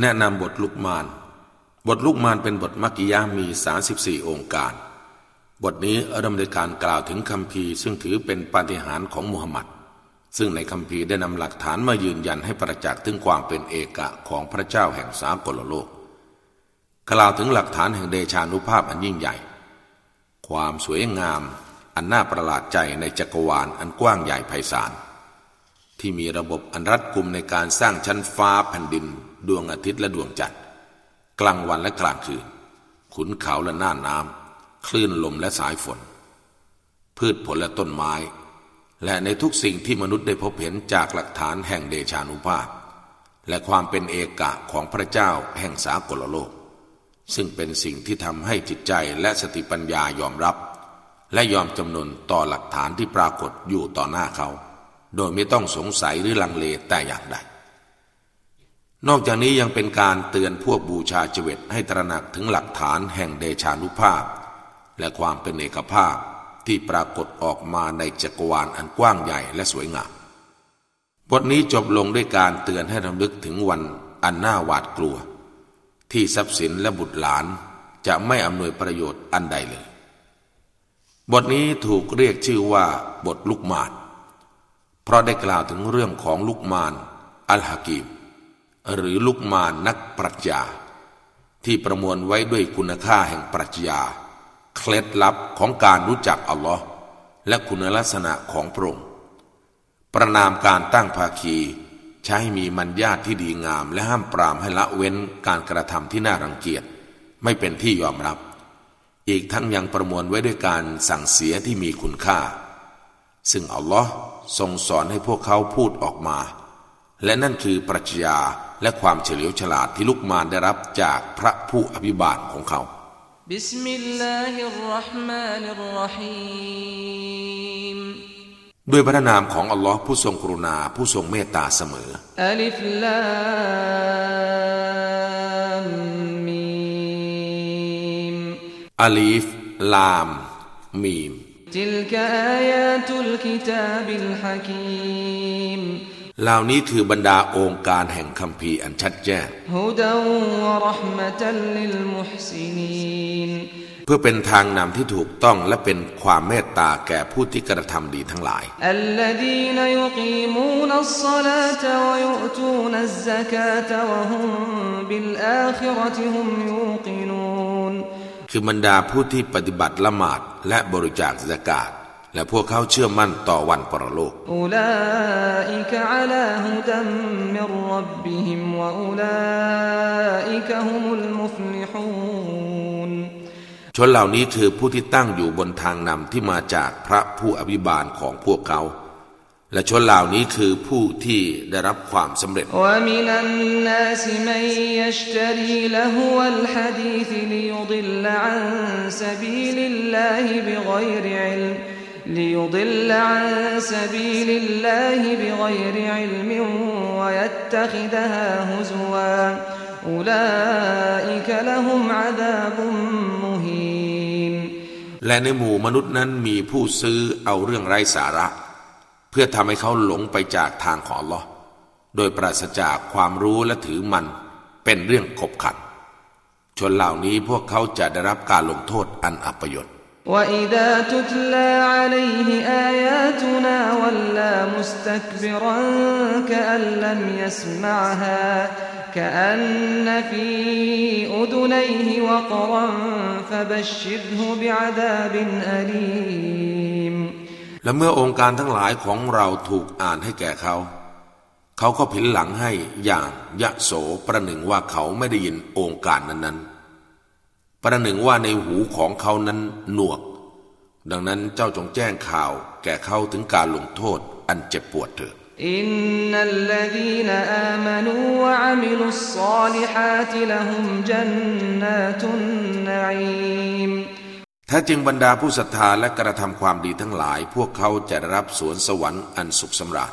แนะนำบทลุกมาน บทลุกมานเป็นบทมักกิยามี 34 องค์การ บทนี้เริ่มด้วยการกล่าวถึงคำพีซึ่งถือเป็นปาฏิหาริย์ของมุฮัมมัด ซึ่งในคำพีได้นำหลักฐานมายืนยันให้ประจักษ์ถึงความเป็นเอกะของพระเจ้าแห่งสากลโลก กล่าวถึงหลักฐานแห่งเดชานุภาพอันยิ่งใหญ่ ความสวยงาม อันน่าประหลาดใจในจักรวาลอันกว้างใหญ่ไพศาลที่มีระบบอันรัดกุมในการสร้างชั้นฟ้าแผ่นดิน ดวงอาทิตย์และดวงจันทร์กลางวันและกลางคืน ขุนเขาและน่านน้ำคลื่นลมและสายฝน พืชผลและต้นไม้ และในทุกสิ่งที่มนุษย์ได้พบเห็นจากหลักฐานแห่งเดชานุภาพ และความเป็นเอกะของพระเจ้าแห่งสากลโลก ซึ่งเป็นสิ่งที่ทำให้จิตใจและสติปัญญายอมรับ และยอมจำนนต่อหลักฐานที่ปรากฏอยู่ต่อหน้าเขา โดยไม่ต้องสงสัยหรือลังเลแต่อย่างใด นอกจากนี้ยังเป็นการเตือนพวกบูชาจเวิตให้ตระหนักถึงหลักฐานแห่งเดชานุภาพ และความเป็นเอกภาพที่ปรากฏออกมาในจักรวาลอันกว้างใหญ่และสวยงามบทนี้จบลงด้วยการเตือนให้รำลึกถึงวันอันน่าหวาดกลัว ที่ทรัพย์สินและบุตรหลานจะไม่อำนวยประโยชน์อันใดเลย บทนี้ถูกเรียกชื่อว่าบทลุกมาน เพราะได้กล่าวถึงเรื่องของลุกมาน อัลฮากีม หรือลุกมานักปรัชญา ที่ประมวลไว้ด้วยคุณค่าแห่งปรัชญา เคล็ดลับของการรู้จักอัลลอฮ์และคุณลักษณะของพระองค์ประนามการตั้งภาคี ใช้มีมัญญาตที่ดีงาม และห้ามปรามให้ละเว้นการกระทำที่น่ารังเกียจ ไม่เป็นที่ยอมรับ อีกทั้งยังประมวลไว้ด้วยการสั่งเสียที่มีคุณค่า ซึ่งอัลลอฮ์ทรงสอนให้พวกเขาพูดออกมา และนั่นคือปรัชญา และความเฉลียวฉลาดที่ลุกมานได้รับจากพระผู้อภิบาลของเขาบิสมิลลาฮิรราะห์มานิรราะฮีมด้วยพระนามของอัลลอฮ์ผู้ทรงกรุณาผู้ทรงเมตตาเสมออัลิฟลามมีมอัลิฟลามมีม تلك آيات الكتاب الحكيم เหล่านี้คือบรรดาองค์การแห่งคำพีอันชัดแจ้งเพื่อเป็นทางนำที่ถูกต้องและเป็นความเมตตาแก่ผู้ที่กระทำดีทั้งหลาย คือบรรดาผู้ที่ปฏิบัติละหมาดและบริจาคสกาศ และพวกเขาเชื่อมั่นต่อวันปรโลกชนเหล่านี้คือผู้ที่ตั้งอยู่บนทางนำที่มาจากพระผู้อภิบาลของพวกเขา และชนเหล่านี้คือผู้ที่ได้รับความสำเร็จและ ليضل عن سبيل الله بغير علم ويتخذها هزوا أولئك لهم عذاب مهين และในหมู่มนุษย์นั้นมีผู้ซื้อเอาเรื่องไร้สาระ เพื่อทำให้เขาหลงไปจากทางของลอโดยปราศจากความรู้และถือมันเป็นเรื่องขบขัด ชนเหล่านี้พวกเขาจะได้รับการลงโทษอันอัปยศ وإذا تتلى عليه آياتنا ولى مستكبرا كأن لم يسمعها كأن في أذنيه وقرا فبشره بعذاب أليم และเมื่อองค์การทั้งหลายของเราถูกอ่านให้แก่เขา เขาก็ผินหลังให้อย่างยะโสประหนึ่งว่าเขาไม่ได้ยินองค์การนั้นๆ ประหนึ่งว่าในหูของเขานั้นหนวก ดังนั้นเจ้าจงแจ้งข่าวแก่เขาถึงการลงโทษอันเจ็บปวดเถิดอินนัลลดีนอามานูวะอามิลุสซาลิฮาติละฮุมจันนาตุนนัยมแท้จริงบรรดาผู้ศรัทธาและกระทำความดีทั้งหลาย พวกเขาจะรับสวนสวรรค์อันสุขสำราญ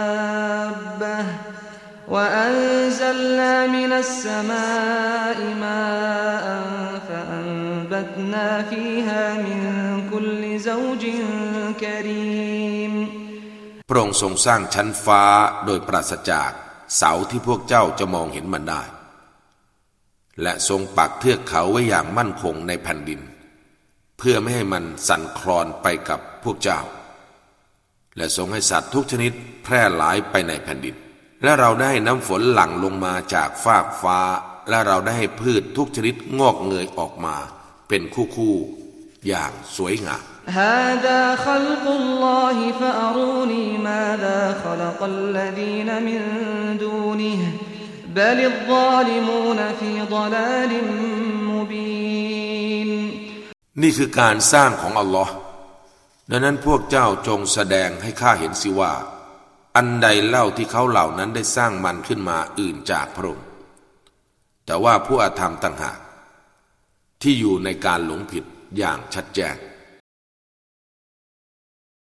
وأنزلنا من السماء ماء فأنبتنا فيها من كل زوج كريم พระองค์ทรงสร้างชั้นฟ้าโดยปราศจากเสาที่พวกเจ้าจะมองเห็นมันได้ และทรงปักเทือกเขาไว้อย่างมั่นคงในแผ่นดิน เพื่อไม่ให้มันสั่นคลอนไปกับพวกเจ้า และทรงให้สัตว์ทุกชนิดแพร่หลายไปในแผ่นดิน และเราได้น้ำฝนหลั่งลงมาจากฟากฟ้า และเราได้พืชทุกชนิดงอกเงยออกมา เป็นคู่คู่อย่างสวยงามนี่คือการสร้างของอัลลอฮ์ดังนั้นพวกเจ้าจงแสดงให้ข้าเห็นสิว่า อันใดเล่าที่เขาเหล่านั้นได้สร้างมันขึ้นมาอื่นจากพระองค์แต่ว่าผู้อาธรรมต่างหากที่อยู่ในการหลงผิดอย่างชัดแจ้ง